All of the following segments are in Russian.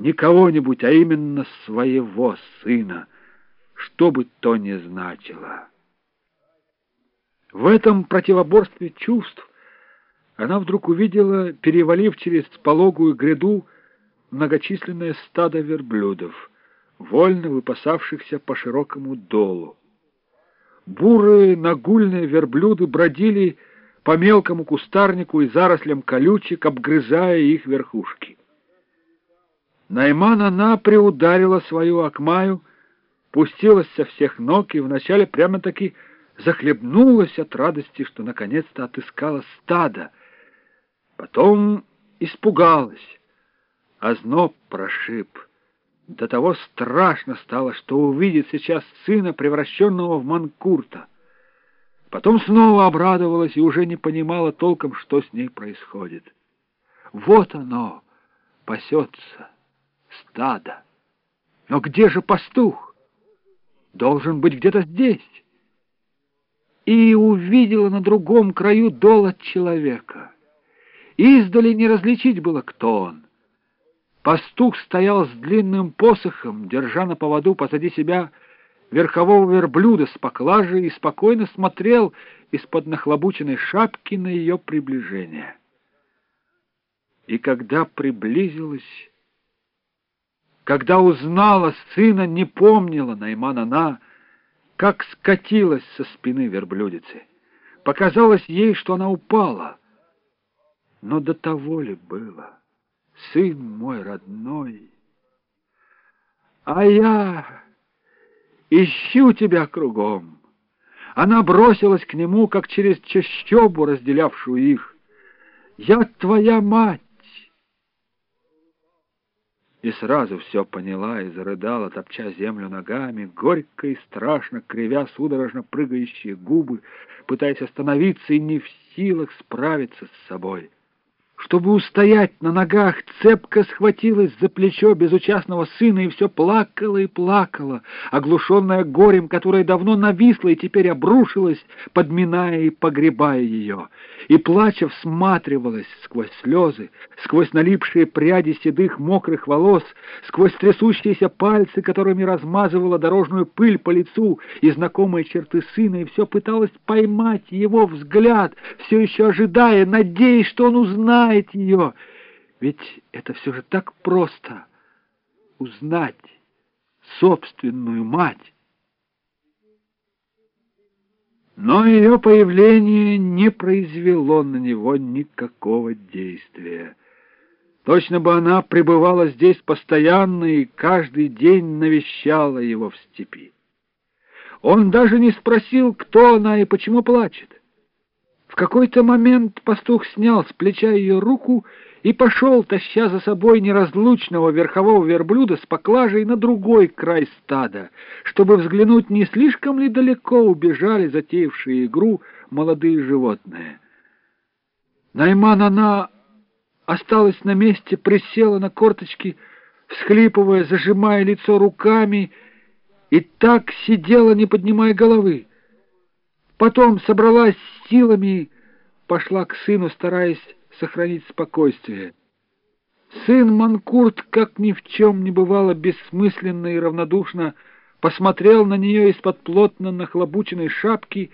не кого-нибудь, а именно своего сына, что бы то ни значило. В этом противоборстве чувств она вдруг увидела, перевалив через пологую гряду, многочисленное стадо верблюдов, вольно выпасавшихся по широкому долу. Бурые нагульные верблюды бродили по мелкому кустарнику и зарослям колючек, обгрызая их верхушки. Найман она приударила свою акмаю, пустилась со всех ног и вначале прямо-таки захлебнулась от радости, что наконец-то отыскала стадо. Потом испугалась, а зноб прошиб. До того страшно стало, что увидит сейчас сына, превращенного в манкурта. Потом снова обрадовалась и уже не понимала толком, что с ней происходит. Вот оно, пасется, стадо. Но где же пастух? Должен быть где-то здесь. И увидела на другом краю дола человека. Издали не различить было, кто он. Пастух стоял с длинным посохом, держа на поводу позади себя верхового верблюда с поклажей и спокойно смотрел из-под нахлобученной шапки на ее приближение. И когда приблизилась, когда узнала сына, не помнила Найман она, как скатилась со спины верблюдицы. Показалось ей, что она упала. Но до того ли было? Сын мой родной. А я... Ищу тебя кругом. Она бросилась к нему, как через чащобу, разделявшую их. Я твоя мать. И сразу все поняла и зарыдала, топча землю ногами, горько и страшно кривя судорожно прыгающие губы, пытаясь остановиться и не в силах справиться с собой. Чтобы устоять на ногах, цепко схватилась за плечо безучастного сына и все плакала и плакала, оглушенная горем, которое давно нависло и теперь обрушилось, подминая и погребая ее. И, плача, всматривалась сквозь слезы, сквозь налипшие пряди седых мокрых волос, сквозь трясущиеся пальцы, которыми размазывала дорожную пыль по лицу и знакомые черты сына, и все пыталась поймать его взгляд, все еще ожидая, надеясь, что он узнает, знает ее. Ведь это все же так просто — узнать собственную мать. Но ее появление не произвело на него никакого действия. Точно бы она пребывала здесь постоянно и каждый день навещала его в степи. Он даже не спросил, кто она и почему плачет. В какой-то момент пастух снял с плеча ее руку и пошел, таща за собой неразлучного верхового верблюда с поклажей на другой край стада, чтобы взглянуть, не слишком ли далеко убежали затеявшие игру молодые животные. Найман она осталась на месте, присела на корточки, всхлипывая, зажимая лицо руками, и так сидела, не поднимая головы. Потом собралась силами, пошла к сыну, стараясь сохранить спокойствие. Сын Манкурт, как ни в чем не бывало, бессмысленно и равнодушно посмотрел на нее из-под плотно нахлобученной шапки,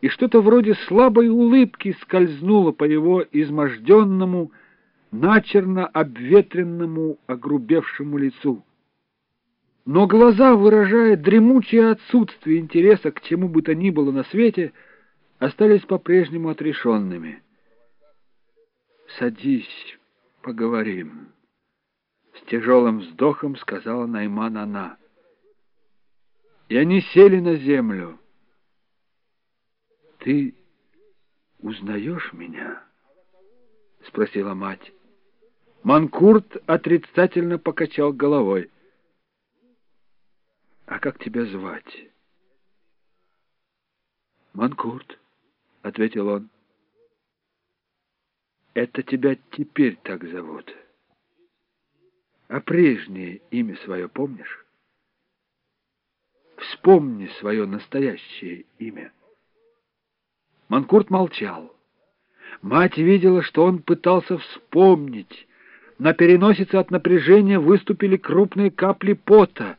и что-то вроде слабой улыбки скользнуло по его изможденному, начерно обветренному, огрубевшему лицу но глаза, выражая дремучее отсутствие интереса к чему бы то ни было на свете, остались по-прежнему отрешенными. «Садись, поговорим», — с тяжелым вздохом сказала Найман она. И они сели на землю. «Ты узнаешь меня?» — спросила мать. Манкурт отрицательно покачал головой. А как тебя звать? Манкурт, ответил он. Это тебя теперь так зовут. А прежнее имя свое помнишь? Вспомни свое настоящее имя. Манкурт молчал. Мать видела, что он пытался вспомнить, На переносице от напряжения выступили крупные капли пота,